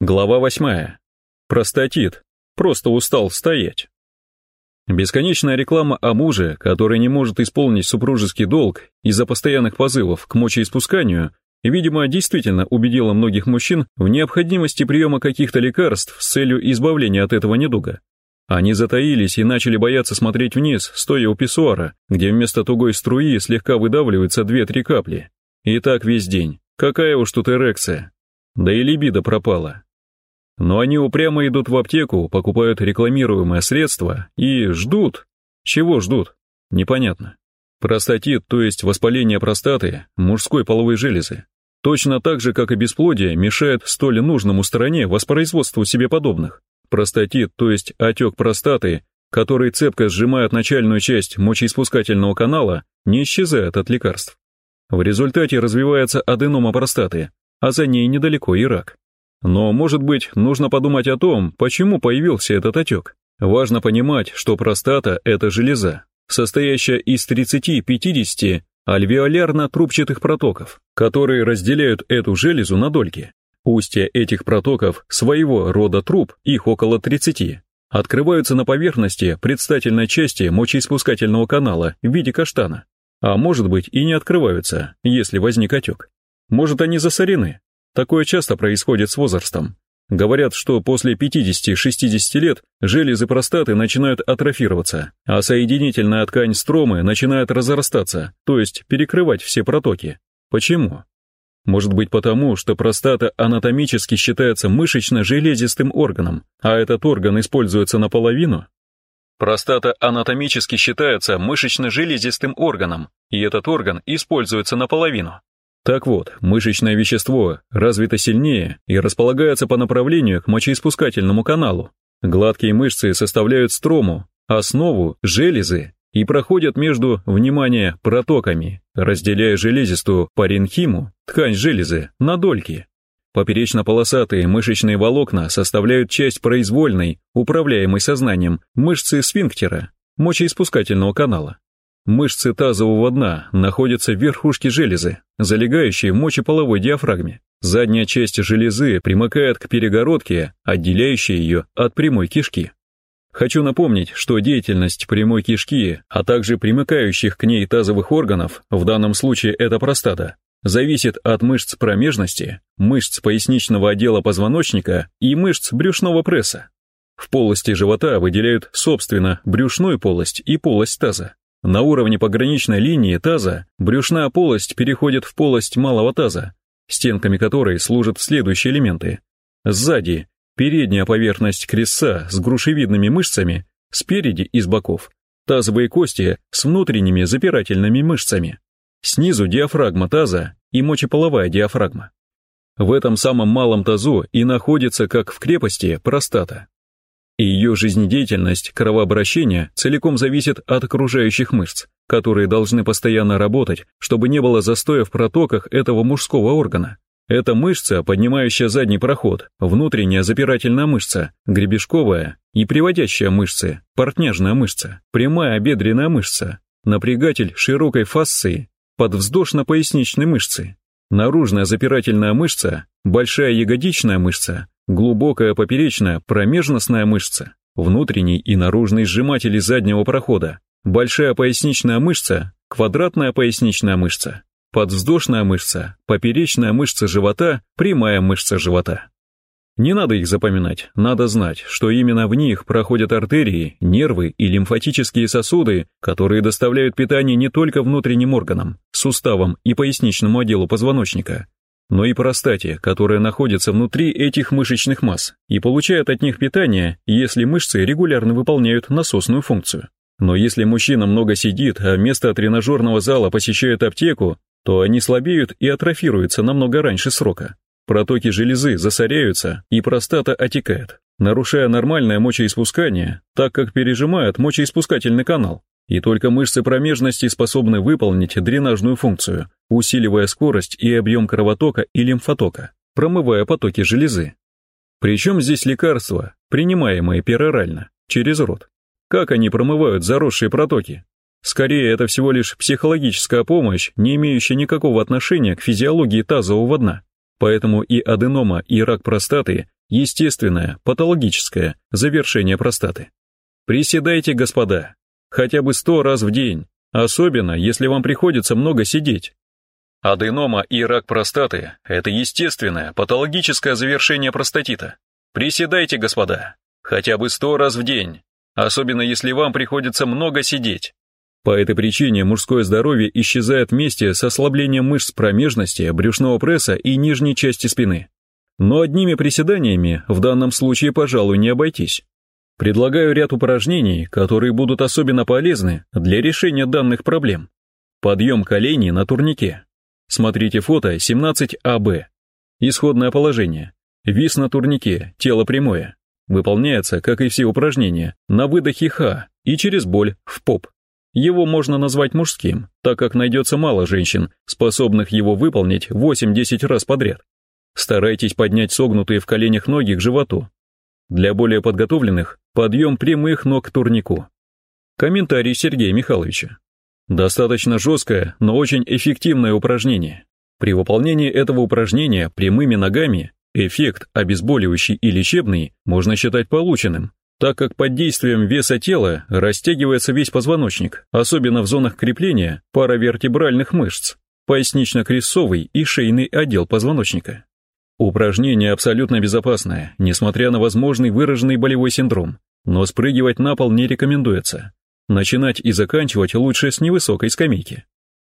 Глава восьмая. Простатит. Просто устал стоять. Бесконечная реклама о муже, который не может исполнить супружеский долг из-за постоянных позывов к мочеиспусканию, видимо, действительно убедила многих мужчин в необходимости приема каких-то лекарств с целью избавления от этого недуга. Они затаились и начали бояться смотреть вниз, стоя у писсуара, где вместо тугой струи слегка выдавливаются две-три капли. И так весь день. Какая уж тут эрекция. Да и либидо пропала. Но они упрямо идут в аптеку, покупают рекламируемое средство и ждут. Чего ждут? Непонятно. Простатит, то есть воспаление простаты, мужской половой железы. Точно так же, как и бесплодие, мешает столь нужному стороне воспроизводству себе подобных. Простатит, то есть отек простаты, который цепко сжимает начальную часть мочеиспускательного канала, не исчезает от лекарств. В результате развивается аденома простаты, а за ней недалеко и рак. Но, может быть, нужно подумать о том, почему появился этот отек. Важно понимать, что простата – это железа, состоящая из 30-50 альвеолярно-трубчатых протоков, которые разделяют эту железу на дольки. Устья этих протоков, своего рода труб, их около 30, открываются на поверхности предстательной части мочеиспускательного канала в виде каштана. А может быть и не открываются, если возник отек. Может они засорены, Такое часто происходит с возрастом. Говорят, что после 50-60 лет железы простаты начинают атрофироваться, а соединительная ткань стромы начинает разрастаться, то есть перекрывать все протоки. Почему? Может быть потому, что простата анатомически считается мышечно-железистым органом, а этот орган используется наполовину? Простата анатомически считается мышечно-железистым органом, и этот орган используется наполовину. Так вот, мышечное вещество развито сильнее и располагается по направлению к мочеиспускательному каналу. Гладкие мышцы составляют строму, основу – железы, и проходят между, внимание, протоками, разделяя железистую паренхиму, ткань железы, на дольки. Поперечно-полосатые мышечные волокна составляют часть произвольной, управляемой сознанием, мышцы сфинктера, мочеиспускательного канала. Мышцы тазового дна находятся в верхушке железы, залегающей в мочеполовой диафрагме. Задняя часть железы примыкает к перегородке, отделяющей ее от прямой кишки. Хочу напомнить, что деятельность прямой кишки, а также примыкающих к ней тазовых органов, в данном случае это простата, зависит от мышц промежности, мышц поясничного отдела позвоночника и мышц брюшного пресса. В полости живота выделяют, собственно, брюшную полость и полость таза. На уровне пограничной линии таза брюшная полость переходит в полость малого таза, стенками которой служат следующие элементы. Сзади – передняя поверхность крестца с грушевидными мышцами, спереди и с боков – тазовые кости с внутренними запирательными мышцами. Снизу диафрагма таза и мочеполовая диафрагма. В этом самом малом тазу и находится, как в крепости, простата и ее жизнедеятельность, кровообращение целиком зависит от окружающих мышц, которые должны постоянно работать, чтобы не было застоя в протоках этого мужского органа. Это мышца, поднимающая задний проход, внутренняя запирательная мышца, гребешковая и приводящая мышцы, портняжная мышца, прямая бедренная мышца, напрягатель широкой фасции, подвздошно-поясничной мышцы, наружная запирательная мышца, большая ягодичная мышца, глубокая поперечная промежностная мышца, внутренний и наружный сжиматели заднего прохода, большая поясничная мышца, квадратная поясничная мышца, подвздошная мышца, поперечная мышца живота, прямая мышца живота. Не надо их запоминать, надо знать, что именно в них проходят артерии, нервы и лимфатические сосуды, которые доставляют питание не только внутренним органам, суставам и поясничному отделу позвоночника, но и простате, которая находится внутри этих мышечных масс и получает от них питание, если мышцы регулярно выполняют насосную функцию. Но если мужчина много сидит, а вместо тренажерного зала посещает аптеку, то они слабеют и атрофируются намного раньше срока. Протоки железы засоряются, и простата отекает, нарушая нормальное мочеиспускание, так как пережимает мочеиспускательный канал. И только мышцы промежности способны выполнить дренажную функцию, усиливая скорость и объем кровотока и лимфотока, промывая потоки железы. Причем здесь лекарства, принимаемые перорально, через рот. Как они промывают заросшие протоки? Скорее, это всего лишь психологическая помощь, не имеющая никакого отношения к физиологии тазового дна. Поэтому и аденома, и рак простаты – естественное, патологическое завершение простаты. Приседайте, господа, хотя бы сто раз в день, особенно если вам приходится много сидеть. Аденома и рак простаты – это естественное, патологическое завершение простатита. Приседайте, господа, хотя бы сто раз в день, особенно если вам приходится много сидеть. По этой причине мужское здоровье исчезает вместе с ослаблением мышц промежности, брюшного пресса и нижней части спины. Но одними приседаниями в данном случае, пожалуй, не обойтись. Предлагаю ряд упражнений, которые будут особенно полезны для решения данных проблем. Подъем коленей на турнике. Смотрите фото 17АБ. Исходное положение. Вис на турнике, тело прямое. Выполняется, как и все упражнения, на выдохе Х и через боль в поп. Его можно назвать мужским, так как найдется мало женщин, способных его выполнить 8-10 раз подряд. Старайтесь поднять согнутые в коленях ноги к животу. Для более подготовленных – подъем прямых ног к турнику. Комментарий Сергея Михайловича. Достаточно жесткое, но очень эффективное упражнение. При выполнении этого упражнения прямыми ногами эффект обезболивающий и лечебный можно считать полученным, так как под действием веса тела растягивается весь позвоночник, особенно в зонах крепления паравертебральных мышц, пояснично-крестцовый и шейный отдел позвоночника. Упражнение абсолютно безопасное, несмотря на возможный выраженный болевой синдром, но спрыгивать на пол не рекомендуется. Начинать и заканчивать лучше с невысокой скамейки.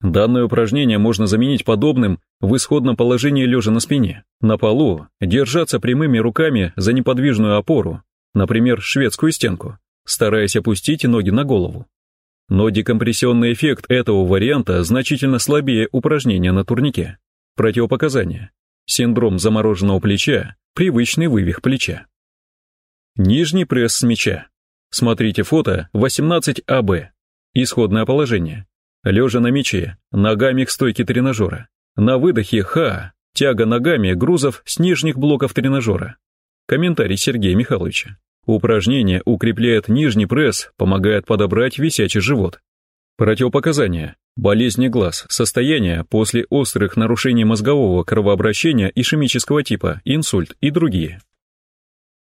Данное упражнение можно заменить подобным в исходном положении лежа на спине, на полу, держаться прямыми руками за неподвижную опору, например, шведскую стенку, стараясь опустить ноги на голову. Но декомпрессионный эффект этого варианта значительно слабее упражнения на турнике. Противопоказания. Синдром замороженного плеча, привычный вывих плеча. Нижний пресс с мяча. Смотрите фото 18АБ. Исходное положение. Лежа на мяче, ногами к стойке тренажера. На выдохе Х, тяга ногами грузов с нижних блоков тренажера. Комментарий Сергея Михайловича. Упражнение укрепляет нижний пресс, помогает подобрать висячий живот. Противопоказания. Болезни глаз, состояние после острых нарушений мозгового кровообращения ишемического типа, инсульт и другие.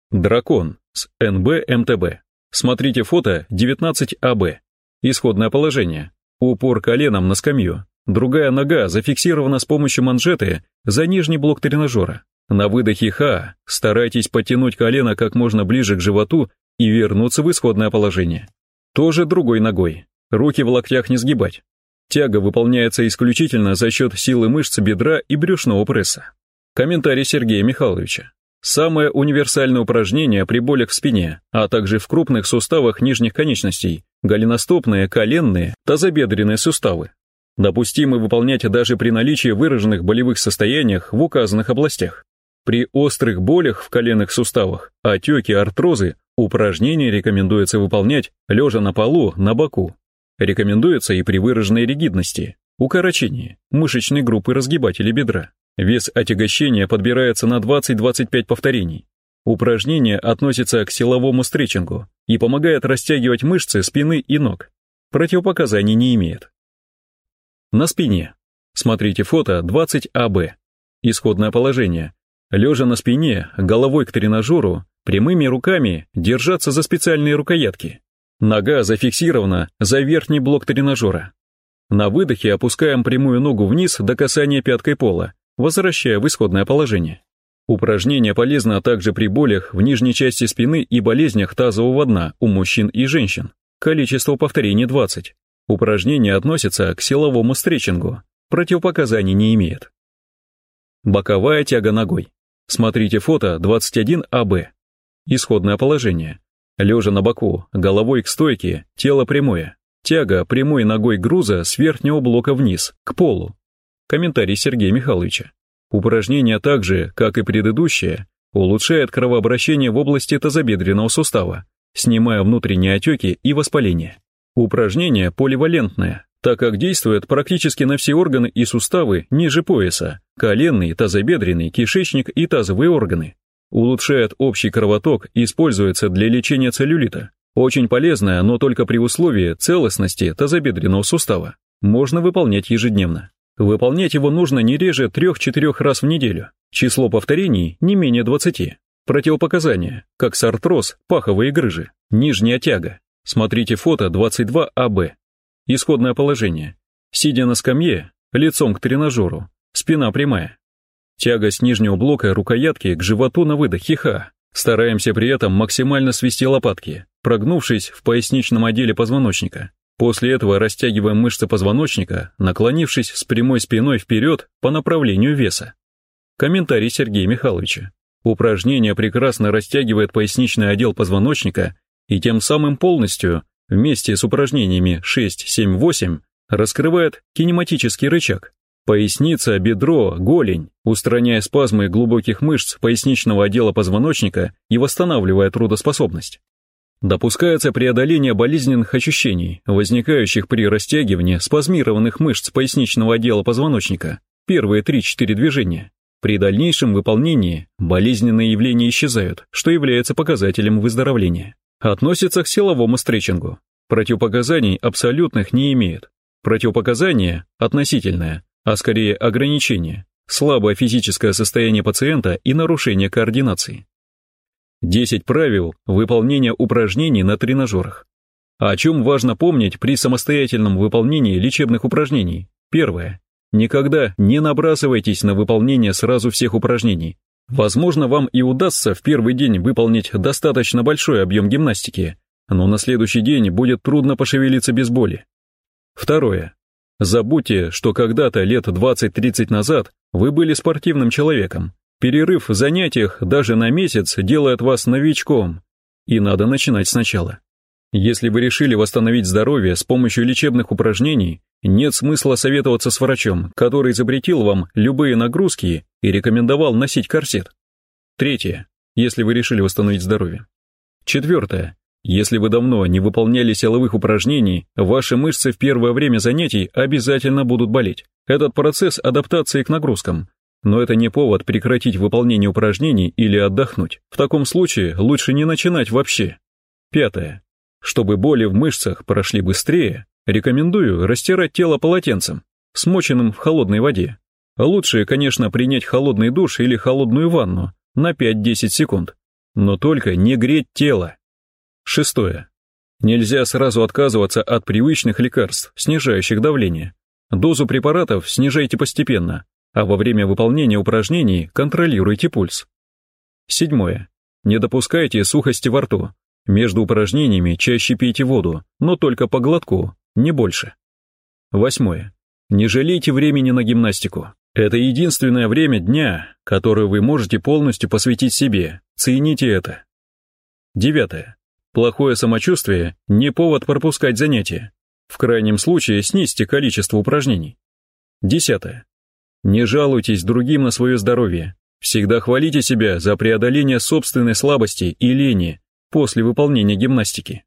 Дракон с НБ-МТБ. Смотрите фото 19АБ. Исходное положение. Упор коленом на скамью. Другая нога зафиксирована с помощью манжеты за нижний блок тренажера. На выдохе Х старайтесь подтянуть колено как можно ближе к животу и вернуться в исходное положение. Тоже другой ногой. Руки в локтях не сгибать. Тяга выполняется исключительно за счет силы мышц бедра и брюшного пресса. Комментарий Сергея Михайловича. Самое универсальное упражнение при болях в спине, а также в крупных суставах нижних конечностей, голеностопные, коленные, тазобедренные суставы. Допустимо выполнять даже при наличии выраженных болевых состояниях в указанных областях. При острых болях в коленных суставах, отеке, артрозы, упражнения рекомендуется выполнять лежа на полу, на боку. Рекомендуется и при выраженной ригидности, укорочении, мышечной группы разгибателей бедра. Вес отягощения подбирается на 20-25 повторений. Упражнение относится к силовому стретчингу и помогает растягивать мышцы спины и ног. Противопоказаний не имеет. На спине. Смотрите фото 20АБ. Исходное положение. Лежа на спине, головой к тренажеру, прямыми руками держаться за специальные рукоятки. Нога зафиксирована за верхний блок тренажера. На выдохе опускаем прямую ногу вниз до касания пяткой пола, возвращая в исходное положение. Упражнение полезно также при болях в нижней части спины и болезнях тазового дна у мужчин и женщин. Количество повторений 20. Упражнение относится к силовому стретчингу, противопоказаний не имеет. Боковая тяга ногой. Смотрите фото 21АБ. Исходное положение. Лежа на боку, головой к стойке, тело прямое. Тяга прямой ногой груза с верхнего блока вниз, к полу. Комментарий Сергея Михайловича. Упражнение также, как и предыдущее, улучшает кровообращение в области тазобедренного сустава, снимая внутренние отеки и воспаление. Упражнение поливалентное, так как действует практически на все органы и суставы ниже пояса, коленный, тазобедренный, кишечник и тазовые органы. Улучшает общий кровоток и используется для лечения целлюлита. Очень полезное, но только при условии целостности тазобедренного сустава. Можно выполнять ежедневно. Выполнять его нужно не реже 3-4 раз в неделю. Число повторений не менее 20. Противопоказания, как сартроз, паховые грыжи, нижняя тяга. Смотрите фото 22АБ. Исходное положение. Сидя на скамье, лицом к тренажеру, спина прямая. Тяга с нижнего блока рукоятки к животу на выдохе ха. Стараемся при этом максимально свести лопатки, прогнувшись в поясничном отделе позвоночника. После этого растягиваем мышцы позвоночника, наклонившись с прямой спиной вперед по направлению веса. Комментарий Сергея Михайловича. Упражнение прекрасно растягивает поясничный отдел позвоночника и тем самым полностью, вместе с упражнениями 6, 7, 8, раскрывает кинематический рычаг. Поясница, бедро, голень, устраняя спазмы глубоких мышц поясничного отдела позвоночника и восстанавливая трудоспособность. Допускается преодоление болезненных ощущений, возникающих при растягивании спазмированных мышц поясничного отдела позвоночника, первые 3-4 движения. При дальнейшем выполнении болезненные явления исчезают, что является показателем выздоровления. Относится к силовому стретчингу. Противопоказаний абсолютных не имеет. Противопоказание относительное, а скорее ограничение, слабое физическое состояние пациента и нарушение координации. 10 правил выполнения упражнений на тренажерах. О чем важно помнить при самостоятельном выполнении лечебных упражнений? Первое. Никогда не набрасывайтесь на выполнение сразу всех упражнений. Возможно, вам и удастся в первый день выполнить достаточно большой объем гимнастики, но на следующий день будет трудно пошевелиться без боли. Второе. Забудьте, что когда-то лет 20-30 назад вы были спортивным человеком, Перерыв в занятиях даже на месяц делает вас новичком, и надо начинать сначала. Если вы решили восстановить здоровье с помощью лечебных упражнений, нет смысла советоваться с врачом, который запретил вам любые нагрузки и рекомендовал носить корсет. Третье. Если вы решили восстановить здоровье. Четвертое. Если вы давно не выполняли силовых упражнений, ваши мышцы в первое время занятий обязательно будут болеть. Этот процесс адаптации к нагрузкам, но это не повод прекратить выполнение упражнений или отдохнуть. В таком случае лучше не начинать вообще. Пятое. Чтобы боли в мышцах прошли быстрее, рекомендую растирать тело полотенцем, смоченным в холодной воде. Лучше, конечно, принять холодный душ или холодную ванну на 5-10 секунд, но только не греть тело. Шестое. Нельзя сразу отказываться от привычных лекарств, снижающих давление. Дозу препаратов снижайте постепенно, а во время выполнения упражнений контролируйте пульс. Седьмое. Не допускайте сухости во рту. Между упражнениями чаще пейте воду, но только по глотку, не больше. Восьмое. Не жалейте времени на гимнастику. Это единственное время дня, которое вы можете полностью посвятить себе. Цените это. Девятое. Плохое самочувствие – не повод пропускать занятия. В крайнем случае снизьте количество упражнений. Десятое. Не жалуйтесь другим на свое здоровье. Всегда хвалите себя за преодоление собственной слабости и лени после выполнения гимнастики.